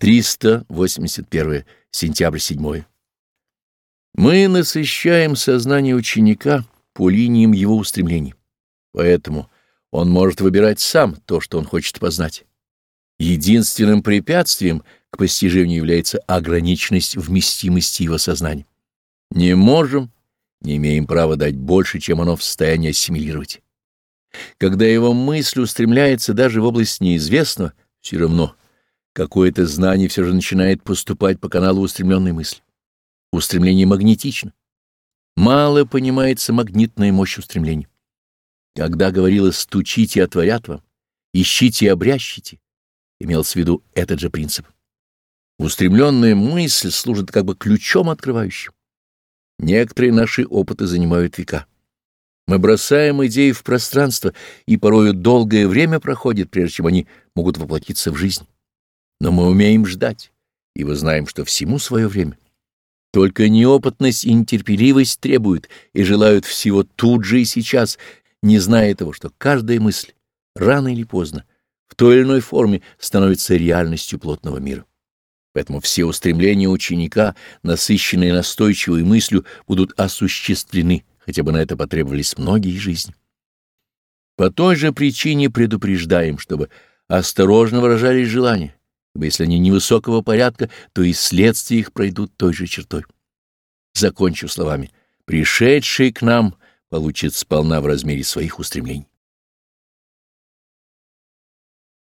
381. Сентябрь 7. Мы насыщаем сознание ученика по линиям его устремлений, поэтому он может выбирать сам то, что он хочет познать. Единственным препятствием к постижению является ограниченность вместимости его сознания. Не можем, не имеем права дать больше, чем оно в состоянии ассимилировать. Когда его мысль устремляется даже в область неизвестного, все равно какое-то знание все же начинает поступать по каналу устремленной мысли. Устремление магнетично. Мало понимается магнитная мощь устремлений. Когда говорилось «стучите, отворят вам», «ищите и обрящите», имелся в виду этот же принцип. Устремленная мысль служит как бы ключом открывающим. Некоторые наши опыты занимают века. Мы бросаем идеи в пространство, и порою долгое время проходит, прежде чем они могут воплотиться в жизнь. Но мы умеем ждать, ибо знаем, что всему свое время. Только неопытность и нетерпеливость требуют и желают всего тут же и сейчас, не зная того, что каждая мысль, рано или поздно, в той или иной форме становится реальностью плотного мира. Поэтому все устремления ученика, насыщенные настойчивой мыслью, будут осуществлены, хотя бы на это потребовались многие жизни. По той же причине предупреждаем, чтобы осторожно выражались желания, ибо если они невысокого порядка, то и следствия их пройдут той же чертой. Закончу словами «пришедший к нам» получит сполна в размере своих устремлений.